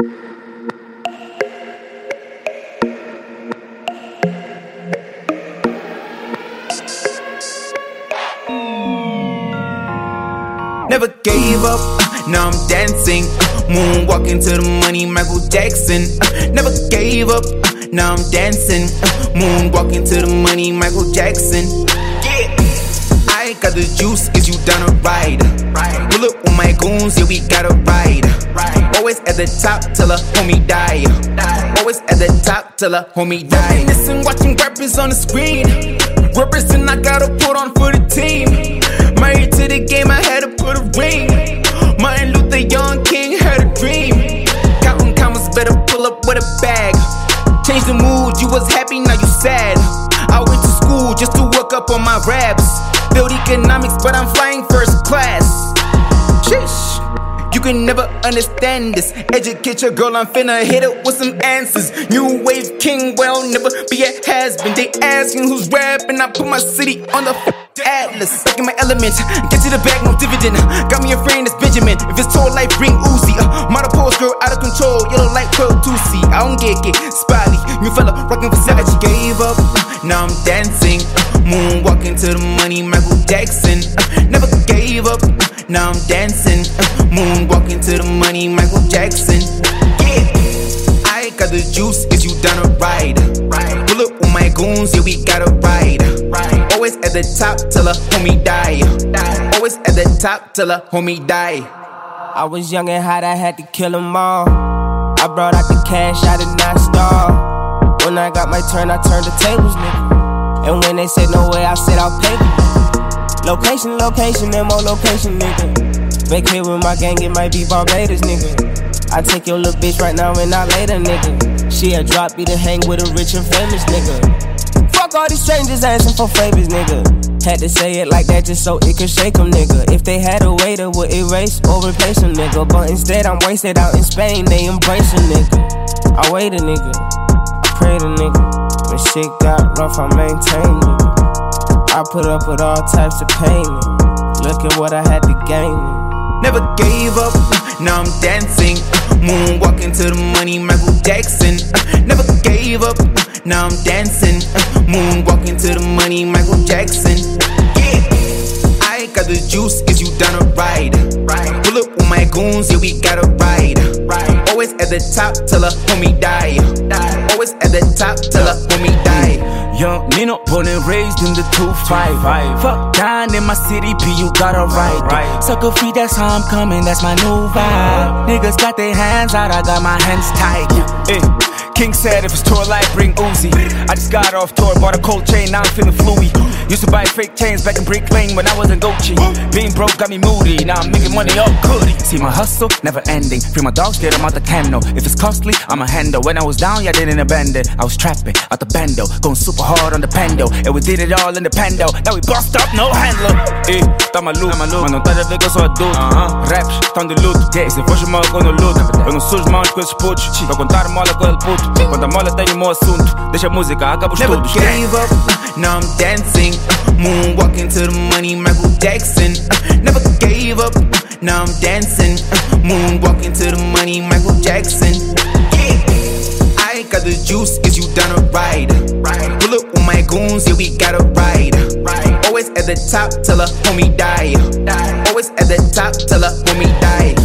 Never gave up, now I'm dancing. Moonwalking to the money, Michael Jackson. Never gave up, now I'm dancing. Moonwalking to the money, Michael Jackson. Yeah, I got the juice, is you down a ride? Pull up with my goons, yeah, we gotta ride. The top till a homie die. Always at the top till a homie die. Listen, watching rappers on the screen. Represent, I gotta put on for the team. Married to the game, I had to put a ring. Martin Luther, young king, had a dream. Counting commas, better pull up with a bag. Change the mood, you was happy, now you sad. I went to school just to work up on my raps. Can never understand this. Educate your girl, I'm finna hit it with some answers. New wave king, well, never be a has been. They asking who's rapping, I put my city on the atlas. Back in my element, get to the bag, no dividend. Got me a friend that's Benjamin. If it's told life, bring Uzi. Uh, model pose, girl, out of control. Yellow light, pearl, 2C. I don't get it, spotty. New fella, rockin' Versace. Gave up, uh, now I'm dancing. Uh, moonwalking to the money, Michael Jackson. Uh, never gave up, uh, now I'm dancing. Uh, moonwalking to the money, Michael Jackson. Yeah, I got the juice, is you down to ride? Pull up with my goons, yeah, we gotta ride. Always at the top till a homie die. Always at the top till a homie die. I was young and hot, I had to kill 'em all. I brought out the cash, I did not stall. When I got my turn, I turned the tables, nigga. And when they said no way, I said I'll pay them. Location, location, and more location, nigga. Back here with my gang, it might be Barbados, nigga. I take your little bitch right now and not later, nigga. She a drop me to hang with a rich and famous nigga. Fuck all these strangers asking for favors, nigga. Had to say it like that just so it could shake them, nigga. If they had a way, they would erase or replace them, nigga. But instead, I'm wasted out in Spain, they embrace a nigga. I wait a nigga, I pray the nigga. When shit got rough, I maintain, nigga. I put up with all types of pain, nigga. Look at what I had to gain, nigga. Never gave up, now I'm dancing. Moonwalking to the money, Michael Jackson. Never gave up, now I'm dancing. Moonwalking to the money, Michael Jackson. Yeah, I got the juice, is you down to ride? Pull up with my goons, yeah, we gotta ride. Always at the top till a homie die. Always at the top till a homie die. Young Nino, born and raised in the 2-5 Fuck dying in my city, P, you gotta ride right. Sucker free, that's how I'm coming, that's my new vibe Niggas got their hands out, I got my hands tight hey. Eh. King said if it's tour life, bring Uzi. I just got off tour, bought a cold chain, now I'm feeling fluey. Used to buy fake chains back in Brick Lane when I was in Gucci. Being broke got me moody, now I'm making money all goody See my hustle, never ending. Free my dogs, get them out the kennel If it's costly, I'ma handle. When I was down, yeah, didn't abandon. I was trapping out the bando, going super hard on the pendo And we did it all in the pendo Now we bust up, no handler Eh, tá maluco, mas não tá a ver que eu sou adulto Raps, tão de luto yeah. Se for chamar eu não luto Eu não sujo mãos com esses putos Pra contar mola com ele puto Quando a mola tem um assunto Deixa a música, acaba os Never estudos gave up, now I'm dancing. Moonwalking to the money, Michael Jackson. Never gave up, now I'm dancing. Moonwalking to the money, Michael Jackson. Yeah, I got the juice, is you down to ride? Pull up with my goons, yeah, we gotta ride. Always at the top till a homie die. Always at the top till a homie die.